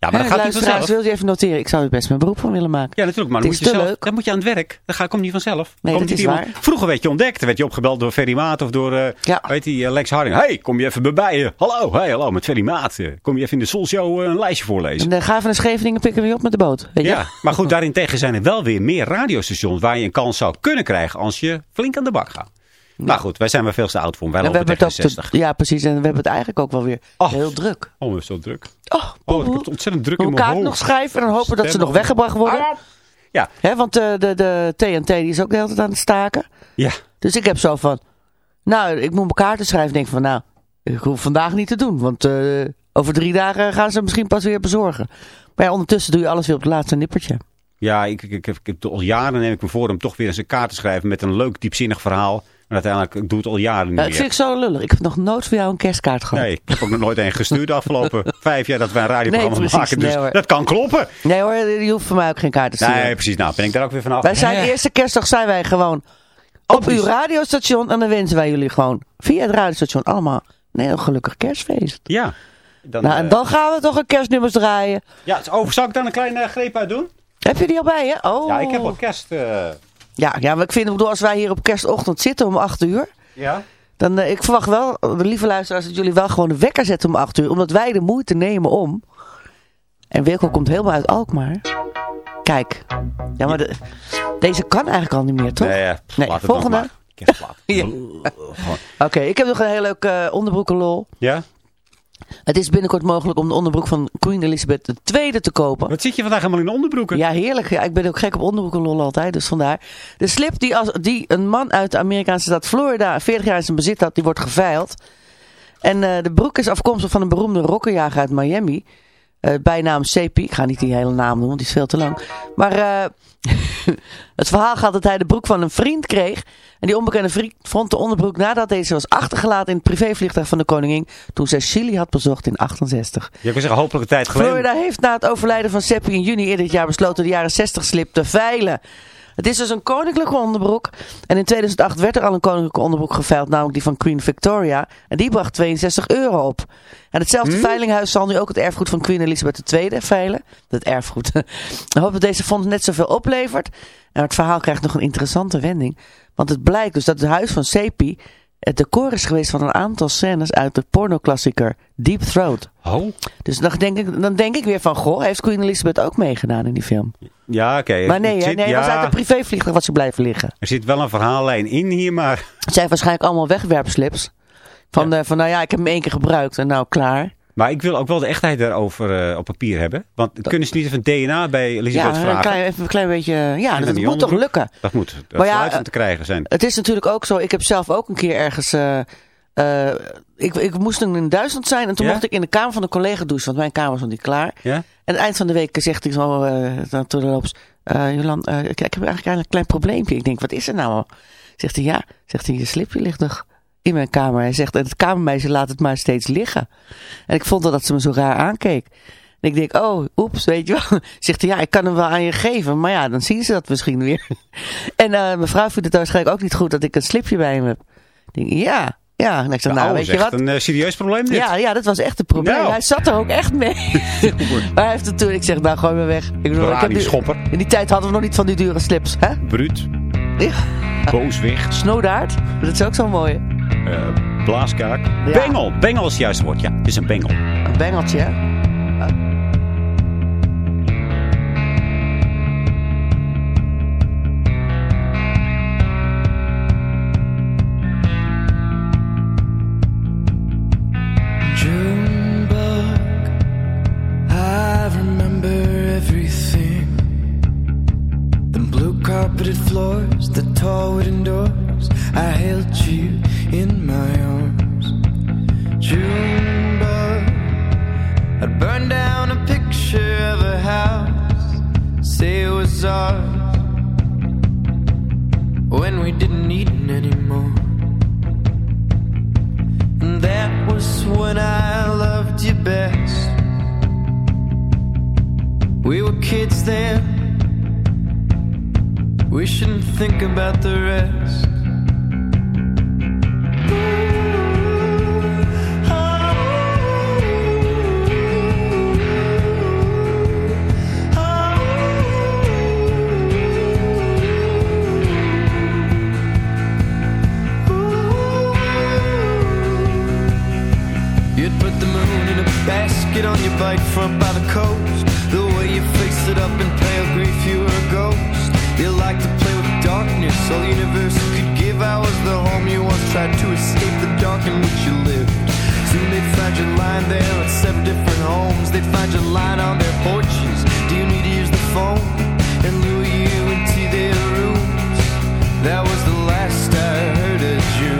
Ja, maar dat gaat niet vanzelf. wil je even noteren, ik zou er best mijn beroep van willen maken. Ja, natuurlijk, maar dan Het moet, je zelf, dan moet je aan het werk. Dat gaat, komt niet vanzelf. Nee, komt dat is iemand- waar. Vroeger werd je ontdekt. Dan werd je opgebeld door Ferry Maat of door, eh Ja. weet die, eh, Lex Harding. hey, kom je even bij eh? Hallo, hey, hallo, met Ferry Maat. eh, Kom je even in de Soulshow een lijstje voorlezen? En dan ga even naar Scheveningen, pikken we je op met de boot. Weet je? Ja, maar goed, daarentegen zijn er wel weer meer radiostations waar je een kans zou kunnen krijgen als je flink aan de bak gaat. Nou goed, wij zijn wel veel te oud voor. Wij En we hebben het ook de te- 60. ja, precies. En we hebben het eigenlijk ook wel weer heel druk. Oh, het zo druk. Oh, Oh, ik heb het ontzettend druk in mijn kaart hoofd. nog schrijven en dan hopen dat ze nog weggebracht worden. Ja, Hè, want eh, de, de TNT die is ook de hele tijd aan het staken. ja. Dus ik heb zo van, nou, ik moet mijn kaarten schrijven. Ik denk van, nou, ik hoef vandaag niet te doen. Want eh, over drie dagen gaan ze misschien pas weer bezorgen. Maar ja, ondertussen doe je alles weer op het laatste nippertje. Ja, ik, ik, ik, al jaren neem ik me voor om toch weer eens een kaart te schrijven met een leuk diepzinnig verhaal. En uiteindelijk ik doe het al jaren niet Ja, dat vind ik zo lullig. Ik heb nog nooit voor jou een kerstkaart gehad. Nee, ik heb ook nog nooit een gestuurd de afgelopen vijf jaar dat wij een radioprogramma Nee, maken. Dus Nee, dat kan kloppen. Nee hoor, je hoeft voor mij ook geen kaart te sturen. Nee, precies. Nou, ben ik daar ook weer vanaf. Wij zijn de eerste kerstdag zijn wij gewoon op uw radiostation. En dan wensen wij jullie gewoon via het radiostation allemaal een heel gelukkig kerstfeest. Ja. Dan, Nou, en eh, dan gaan we toch een kerstnummers draaien. ja, over, zal ik dan een kleine greep uit doen? Heb je die al bij je? Oh. Ja, ik heb al kerst... eh, Ja, ja, maar ik vind, ik bedoel, als wij hier op kerstochtend zitten om 8 uur. ja? Dan, eh, ik verwacht wel, de lieve luisteraars, dat jullie wel gewoon de wekker zetten om 8 uur. Omdat wij de moeite nemen om. En Wilco komt helemaal uit Alkmaar. Kijk. Ja, maar de- deze kan eigenlijk al niet meer, toch? Nee, ja, volgende. Kerstplaat. Ja. Oké, ik heb nog een heel leuk eh onderbroekenlol. Ja? Het is binnenkort mogelijk om de onderbroek van Queen Elizabeth II te kopen. Wat zit je vandaag helemaal in de onderbroeken? Ja, heerlijk. Ja, ik ben ook gek op onderbroekenlol altijd, dus vandaar. De slip die, als, die een man uit de Amerikaanse stad Florida 40 jaar in zijn bezit had, die wordt geveild. En eh, de broek is afkomstig van een beroemde rokkenjager uit Miami. Eh, bijnaam Sepi. Ik ga niet die hele naam noemen, want die is veel te lang. Maar eh, het verhaal gaat dat hij de broek van een vriend kreeg. En die onbekende vriend vond de onderbroek nadat deze was achtergelaten in het privévliegtuig van de koningin. Toen zij Chili had bezocht in 68. Je kan zeggen, hopelijk een tijd geleden. Florida heeft na het overlijden van Seppi in juni eerder dit jaar besloten de jaren 60 slip te veilen. Het is dus een koninklijke onderbroek. En in 2008 werd er al een koninklijke onderbroek geveild, namelijk die van Queen Victoria. En die bracht 62 euro op. En hetzelfde veilinghuis zal nu ook het erfgoed van Queen Elizabeth II veilen. Het erfgoed. Ik hoop dat deze fonds net zoveel oplevert. En het verhaal krijgt nog een interessante wending. Want het blijkt dus dat het huis van Seppi het decor is geweest van een aantal scènes uit de pornoklassieker Deep Throat. Oh, Dus dan denk, ik, dan denk ik weer van, goh, heeft Queen Elizabeth ook meegedaan in die film? ja, oké. Maar nee, hè, zit- nee ja, was uit een privévliegtuig wat ze blijven liggen. Er zit wel een verhaallijn in hier, maar... Het zijn waarschijnlijk allemaal wegwerpslips. Van, eh, van nou ja, ik heb hem één keer gebruikt en nou klaar. Maar ik wil ook wel de echtheid daarover eh, op papier hebben. Want kunnen ze niet even DNA bij Elisabeth Ja, vragen? je even een klein beetje... Ja, dat moet toch lukken. Dat moet. Dat Maar ja, van eh, te krijgen zijn. Het is natuurlijk ook zo, ik heb zelf ook een keer ergens... eh, ik, ik moest toen in Duitsland zijn en toen Ja? mocht ik in de kamer van een collega douchen. Want mijn kamer was nog niet klaar. Ja? En aan het eind van de week zegt hij zo door de loops... eh, Jolan, ik, ik heb eigenlijk een klein probleempje. Ik denk, wat is er nou? Zegt hij, ja. Zegt hij, je slipje ligt nog in mijn kamer. Hij zegt, en het kamermeisje laat het maar steeds liggen. En ik vond dat ze me zo raar aankeek. En ik denk, oh, oeps, weet je wel. Zegt hij, ja, ik kan hem wel aan je geven. Maar ja, dan zien ze dat misschien weer. En eh, mijn vrouw vindt het waarschijnlijk ook niet goed dat ik een slipje bij hem heb. Ik denk, ja, Ja, en ik nou, nou, weet je wat? een eh, serieus probleem dit. Ja, ja, dat was echt een probleem. Nou. Hij zat er ook echt mee. maar hij heeft het toen, ik zeg, nou, gooi me weg. Ik bedoel, ik heb nu- schopper. in die tijd hadden we nog niet van die dure slips, hè? Bruut, Ja. booswicht, Snowdaard, dat is ook zo'n mooie. Eh, blaaskaak. Ja. Bengel, bengel is het juiste woord. Ja, het is een bengel. Een bengeltje, carpeted floors, the tall wooden doors. I held you in my arms. Junebug, I'd burn down a picture of a house. Say it was ours. When we didn't need it anymore. And that was when I loved you best. We were kids then. We shouldn't think about the rest. You'd put the moon in a basket on your bike front by the coast. The way you faced it up in pale grief, you were a ghost. You liked to play with darkness, all the universe could give. I was the home you once tried to escape the dark in which you lived. Soon they'd find you lying there at seven different homes. They'd find you lying on their porches. Do you need to use the phone? And lure you into their rooms. That was the last I heard of June.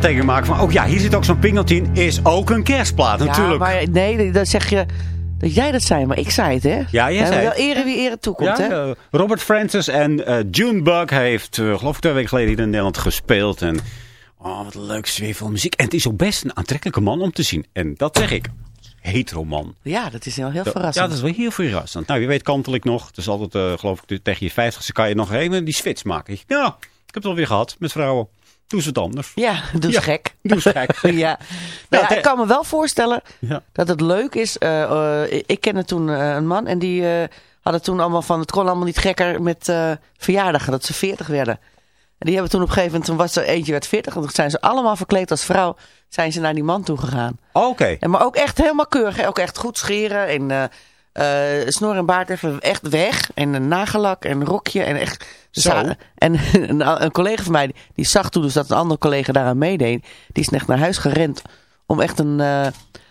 Wel aantekeningen maken van... Oh ja, hier zit ook zo'n pingeltje in. Is ook een kerstplaat natuurlijk. Ja, maar nee, dan zeg je dat jij dat zei, maar ik zei het, hè? Ja, jij zei wel ere wie ere toekomt, hè? eh, Robert Francis en eh Junebug heeft, eh, geloof ik, twee weken geleden hier in Nederland gespeeld. En oh, wat leuk sfeervol muziek. En het is ook best een aantrekkelijke man om te zien. En dat zeg ik. Hetero man. Ja, dat is heel, heel verrassend. Ja, dat is wel heel verrassend. Nou, wie weet kantel ik nog. Het is altijd, geloof ik, tegen je vijftigste kan je nog even die switch maken. Ja, ik heb het alweer gehad met vrouwen. Doe ze het anders. Ja, doe Ja, gek. doe eens gek. ja. Nou, ja, ik kan me wel voorstellen dat het leuk is. eh, eh, ik kende toen eh, een man en die eh, hadden toen allemaal van... Het kon allemaal niet gekker met verjaardagen, dat ze 40 werden. En die hebben toen op een gegeven moment, toen was er eentje werd 40. En toen zijn ze allemaal verkleed als vrouw, zijn ze naar die man toe gegaan. Oké. En maar ook echt helemaal keurig. Ook echt goed scheren. En snor en baard even echt weg. En een nagellak en een rokje. En echt. Zo. En een, een collega van mij, die zag toen dus dat een andere collega daaraan meedeed. Die is echt naar huis gerend om echt een eh,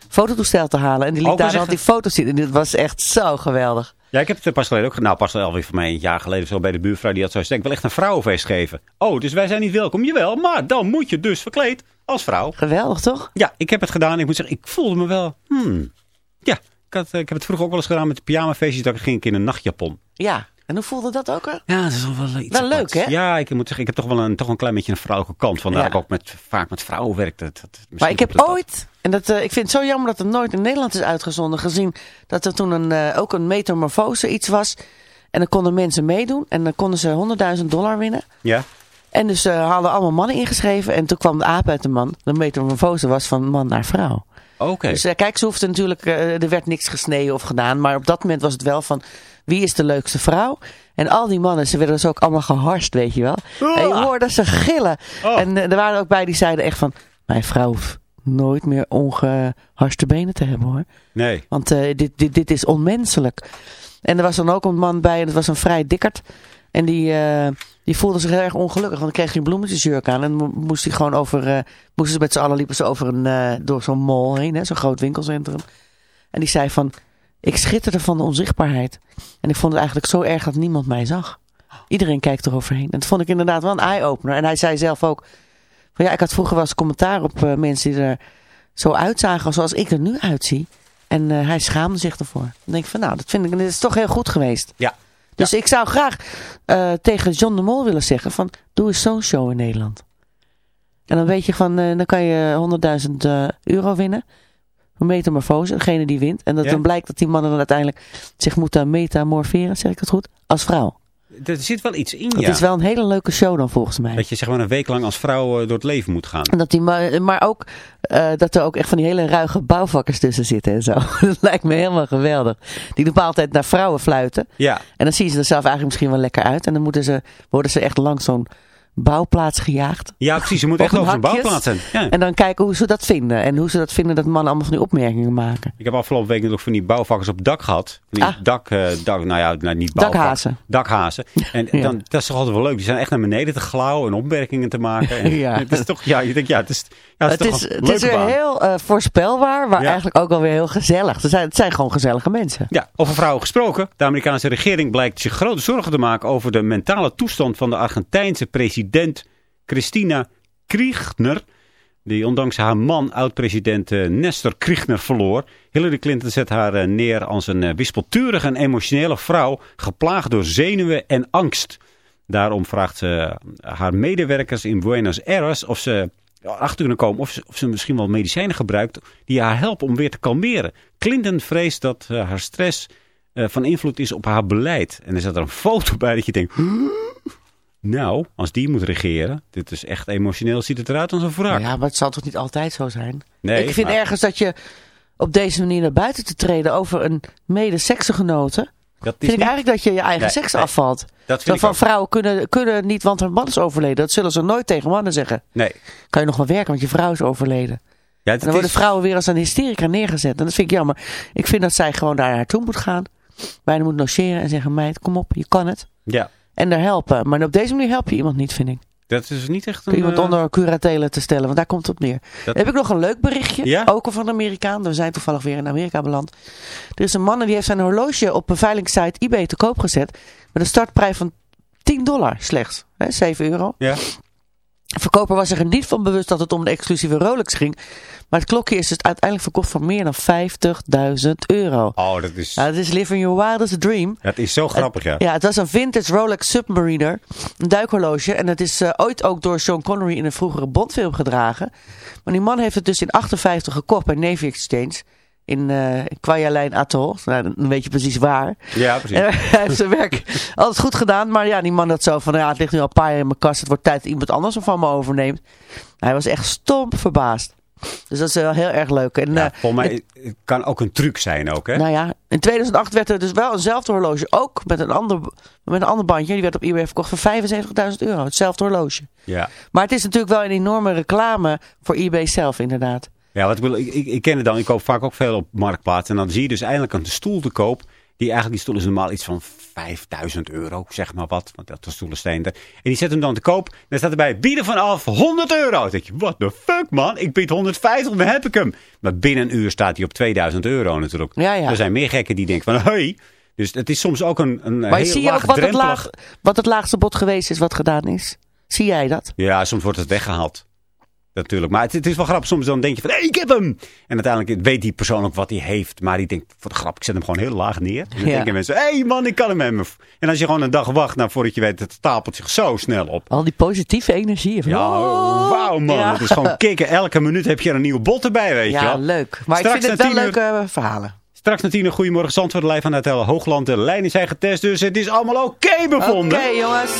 fototoestel te halen. En die liet daar zeggen- die foto's zien. En dit was echt zo geweldig. Ja, ik heb het pas geleden ook gedaan. Nou, pas alweer van mij een jaar geleden zo bij de buurvrouw. Die had zo gezegd, ik wil echt een vrouwenfeest geven. Oh, dus wij zijn niet welkom. Jawel, maar dan moet je dus verkleed als vrouw. Geweldig, toch? Ja, ik heb het gedaan. Ik moet zeggen, ik voelde me wel... Hmm. Ja, had, eh, ik heb het vroeger ook wel eens gedaan met pyjamafeestjes. Dat ging ik in een nachtjapon. Ja. En hoe voelde dat ook? Hè? Ja, dat is wel wel iets Wel leuk, hè? Ja, ik moet zeggen, ik heb toch wel een, toch een klein beetje een vrouwelijke kant. Vandaar Ja. ik ook met, vaak met vrouwen werk. Dat, dat, Maar ik heb ooit, en dat, eh, ik vind het zo jammer dat het nooit in Nederland is uitgezonden, gezien dat er toen een, eh, ook een metamorfose iets was. En dan konden mensen meedoen en dan konden ze 100.000 dollar winnen. Ja? En dus eh hadden allemaal mannen ingeschreven en toen kwam de aap uit de man. De metamorfose was van man naar vrouw. Oké. Dus eh, kijk, ze hoefden natuurlijk, eh, er werd niks gesneden of gedaan. Maar op dat moment was het wel van, wie is de leukste vrouw? En al die mannen, ze werden dus ook allemaal geharst, weet je wel. En je hoorde ze gillen. Oh. En eh, er waren ook bij die zeiden echt van, mijn vrouw hoeft nooit meer ongeharste benen te hebben hoor. Nee. Want dit, dit, dit is onmenselijk. En er was dan ook een man bij, en dat was een vrij dikkerd. En die, die voelde zich heel erg ongelukkig, want dan kreeg hij een bloemetjesjurk aan. En mo- moest hij gewoon over, eh, moesten ze met z'n allen liepen ze over een, eh, door zo'n mall heen, zo'n groot winkelcentrum. En die zei van, ik schitterde van de onzichtbaarheid. En ik vond het eigenlijk zo erg dat niemand mij zag. Iedereen kijkt eroverheen. En dat vond ik inderdaad wel een eye-opener. En hij zei zelf ook, van ja, ik had vroeger wel eens commentaar op eh, mensen die er zo uitzagen zoals ik er nu uitzie. En hij schaamde zich ervoor. Dan denk ik van, nou, dat vind ik, dit is toch heel goed geweest. Ja. Dus ik zou graag eh, tegen John de Mol willen zeggen van, doe eens zo'n show in Nederland. En dan weet je van, eh, dan kan je 100.000 eh, euro winnen. Metamorfose, degene die wint. En dat Ja. dan blijkt dat die mannen dan uiteindelijk zich moeten metamorferen, zeg ik het goed, als vrouw. Er zit wel iets in, ja. is wel een hele leuke show dan volgens mij. Dat je zeg maar een week lang als vrouw eh, door het leven moet gaan. En dat die ma- maar ook eh, dat er ook echt van die hele ruige bouwvakkers tussen zitten en zo. dat lijkt me helemaal geweldig. Die doen altijd naar vrouwen fluiten. Ja. En dan zien ze er zelf eigenlijk misschien wel lekker uit. En dan moeten ze, worden ze echt langs zo'n bouwplaats gejaagd. Ja, precies. Je moet echt over een bouwplaats zijn. Ja. En dan kijken hoe ze dat vinden. En hoe ze dat vinden dat mannen allemaal van die opmerkingen maken. Ik heb afgelopen week nog van die bouwvakkers op dak gehad. Van die Ah. dak, eh, dak, nou ja, nou, niet bouwvak. Dakhazen. Dakhazen. En Ja. dan, dat is toch altijd wel leuk. Die zijn echt naar beneden te glauwen en opmerkingen te maken. En Ja. Het is toch, ja, je denkt, ja, het is, ja, het het is, is, toch een het is leuke weer baan. heel eh, voorspelbaar, maar Ja. eigenlijk ook alweer heel gezellig. Het zijn, het zijn gewoon gezellige mensen. Ja, over vrouwen gesproken. De Amerikaanse regering blijkt zich grote zorgen te maken over de mentale toestand van de Argentijnse president Cristina Kirchner. Die ondanks haar man, oud-president eh, Nestor Kirchner, verloor. Hillary Clinton zet haar eh, neer als een eh, wispelturige en emotionele vrouw. Geplaagd door zenuwen en angst. Daarom vraagt ze haar medewerkers in Buenos Aires of ze achter kunnen komen of ze, of ze misschien wel medicijnen gebruikt die haar helpen om weer te kalmeren. Clinton vreest dat haar stress van invloed is op haar beleid. En er zit er een foto bij dat je denkt... Nou, als die moet regeren, dit is echt emotioneel, ziet het eruit als een wrak. Ja, maar het zal toch niet altijd zo zijn? Nee, ik vind maar ergens dat je op deze manier naar buiten te treden over een mede-seksgenote... dat is Vind ik eigenlijk dat je je eigen Nee, seks nee. afvalt. Dat vind ik van ook. vrouwen kunnen, kunnen niet, want hun man is overleden. Dat zullen ze nooit tegen mannen zeggen. Nee. Kan je nog wel werken, want je vrouw is overleden. Ja, En dan worden is- vrouwen weer als een hysterica neergezet. En dat vind ik jammer. Ik vind dat zij gewoon daar naartoe moet gaan. Bijna moet noteren en zeggen, meid, kom op, je kan het. Ja, En daar helpen. Maar op deze manier help je iemand niet, vind ik. dat is niet echt een... Iemand eh, onder curatele te stellen, want daar komt het op neer. Dat- heb ik nog een leuk berichtje, Ja? ook al van een Amerikaan. We zijn toevallig weer in Amerika beland. Er is een man en die heeft zijn horloge op een veilingsite eBay te koop gezet. Met een startprijs van 10 dollar slechts. Hè, 7 euro. Ja. De verkoper was zich er niet van bewust dat het om de exclusieve Rolex ging. Maar het klokje is dus uiteindelijk verkocht voor meer dan 50.000 euro. Oh, dat is, Nou, dat is living your wildest dream. dat is zo grappig, ja. Ja, het was een vintage Rolex Submariner. Een duikhorloge. En dat is eh, ooit ook door Sean Connery in een vroegere Bondfilm gedragen. Maar die man heeft het dus in 58 gekocht bij Navy Exchange. In Kwajalein Atoll. Nou, dan weet je precies waar. Ja, precies. En hij heeft zijn werk altijd goed gedaan. Maar ja, die man had zo van, ja, het ligt nu al een paar jaar in mijn kast. Het wordt tijd dat iemand anders van me overneemt. Hij was echt stomp verbaasd. Dus dat is wel heel erg leuk. En, Ja, eh, volgens mij het kan ook een truc zijn ook, hè? nou ja, in 2008 werd er dus wel eenzelfde horloge. Ook met een ander, met een ander bandje. Die werd op eBay verkocht voor 75.000 euro. Hetzelfde horloge. Ja. Maar het is natuurlijk wel een enorme reclame voor eBay zelf inderdaad. Ja, wat ik, wil, ik, ik, ik ken het dan. Ik koop vaak ook veel op Marktplaats. En dan zie je dus eindelijk een stoel te koop. Die eigenlijk, die stoel is normaal iets van 5000 euro, zeg maar wat. Want dat is stoelensteen. En die zet hem dan te koop. En dan staat erbij, bieden vanaf 100 euro. Dan denk je, what the fuck man? Ik bied 150, dan heb ik hem. Maar binnen een uur staat hij op 2000 euro natuurlijk. Ja, ja. Er zijn meer gekken die denken van, hey, Dus het is soms ook een, een Maar heel zie je ook wat het, laag, wat het laagste bod geweest is wat gedaan is? Zie jij dat? Ja, soms wordt het weggehaald. Natuurlijk. Maar het, het is wel grappig. Soms dan denk je van, hé, ik heb hem. En uiteindelijk weet die persoon ook wat hij heeft. Maar die denkt, voor de grap, ik zet hem gewoon heel laag neer. En dan Ja. denken mensen, hé hey man, ik kan hem hebben. En als je gewoon een dag wacht, nou, voordat je weet, het stapelt zich zo snel op. Al die positieve energie. Van, Ja, oh, wauw man. Ja. Het is gewoon kicken. Elke minuut heb je er een nieuwe bot erbij, weet je Ja, leuk. Maar Straks ik vind het wel 10 uur- leuke eh, verhalen. Straks na tien uur, goedemorgen Zandvoort, live van het Hoogland. De lijnen zijn getest, dus het is allemaal oké bevonden. Oké jongens.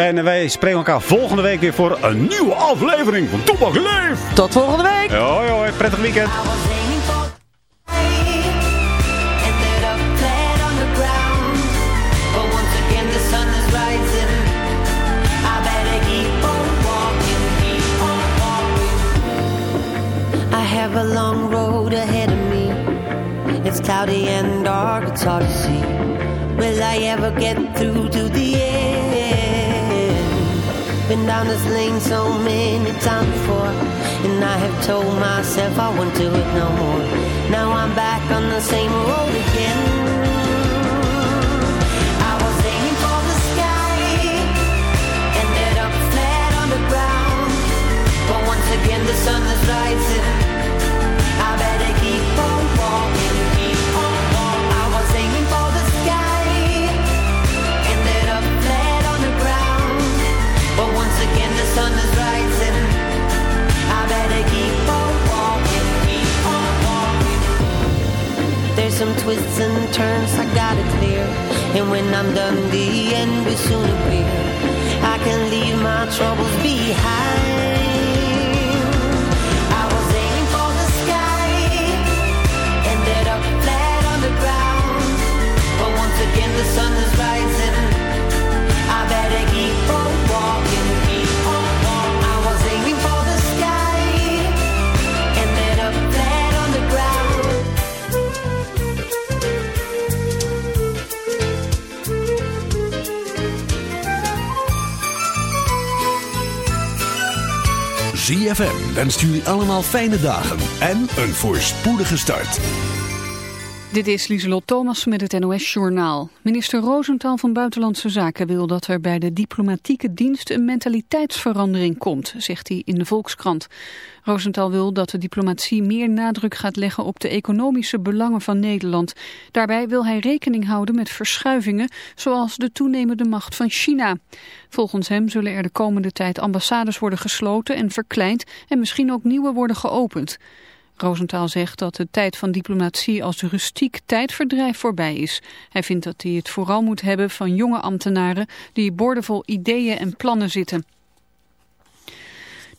En wij spreken elkaar volgende week weer voor een nieuwe aflevering van Toepak Leef. Tot volgende week. Hoi hoi, prettig weekend. Have a long road ahead of me. It's cloudy and dark, it's hard to see. Will I ever get through to the end? Been down this lane so many times before, and I have told myself I won't do it no more. Now I'm back on the same road again. I was aiming for the sky, ended up flat on the ground. But once again the sun is rising. There's some twists and turns I gotta clear, and when I'm done, the end will soon appear. I can leave my troubles behind. ZFM wenst jullie allemaal fijne dagen en een voorspoedige start. Dit is Lieselot Thomas met het NOS-journaal. Minister Rosenthal van Buitenlandse Zaken wil dat er bij de diplomatieke dienst een mentaliteitsverandering komt, zegt hij in de Volkskrant. Rosenthal wil dat de diplomatie meer nadruk gaat leggen op de economische belangen van Nederland. Daarbij wil hij rekening houden met verschuivingen, zoals de toenemende macht van China. Volgens hem zullen er de komende tijd ambassades worden gesloten en verkleind en misschien ook nieuwe worden geopend. Rosenthal zegt dat de tijd van diplomatie als rustiek tijdverdrijf voorbij is. Hij vindt dat hij het vooral moet hebben van jonge ambtenaren die boordevol ideeën en plannen zitten.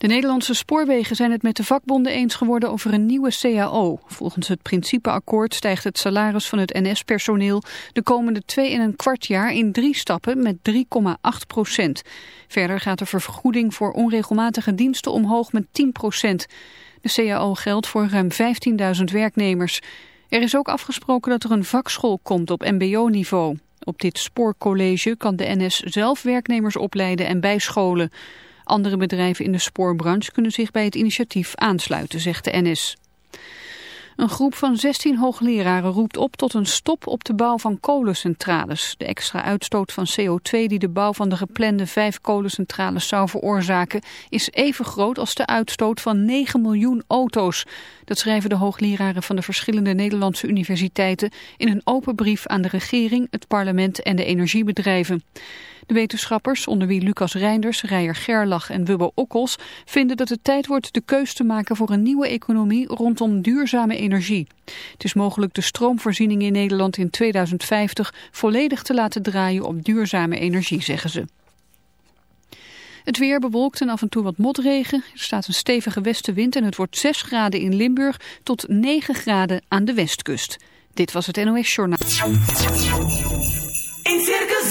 De Nederlandse spoorwegen zijn het met de vakbonden eens geworden over een nieuwe CAO. Volgens het principeakkoord stijgt het salaris van het NS-personeel de komende twee en een kwart jaar in drie stappen met 3,8 procent. Verder gaat de vergoeding voor onregelmatige diensten omhoog met 10 procent. De CAO geldt voor ruim 15.000 werknemers. Er is ook afgesproken dat er een vakschool komt op mbo-niveau. Op dit spoorcollege kan de NS zelf werknemers opleiden en bijscholen. Andere bedrijven in de spoorbranche kunnen zich bij het initiatief aansluiten, zegt de NS. Een groep van 16 hoogleraren roept op tot een stop op de bouw van kolencentrales. De extra uitstoot van CO2 die de bouw van de geplande vijf kolencentrales zou veroorzaken... is even groot als de uitstoot van 9 miljoen auto's. Dat schrijven de hoogleraren van de verschillende Nederlandse universiteiten... in een open brief aan de regering, het parlement en de energiebedrijven. De wetenschappers, onder wie Lucas Reinders, Rijer Gerlach en Wubbo Okkels, vinden dat het tijd wordt de keus te maken voor een nieuwe economie rondom duurzame energie. Het is mogelijk de stroomvoorziening in Nederland in 2050 volledig te laten draaien op duurzame energie, zeggen ze. Het weer bewolkt en af en toe wat motregen. Er staat een stevige westenwind en het wordt 6 graden in Limburg tot 9 graden aan de westkust. Dit was het NOS Journaal. In Circus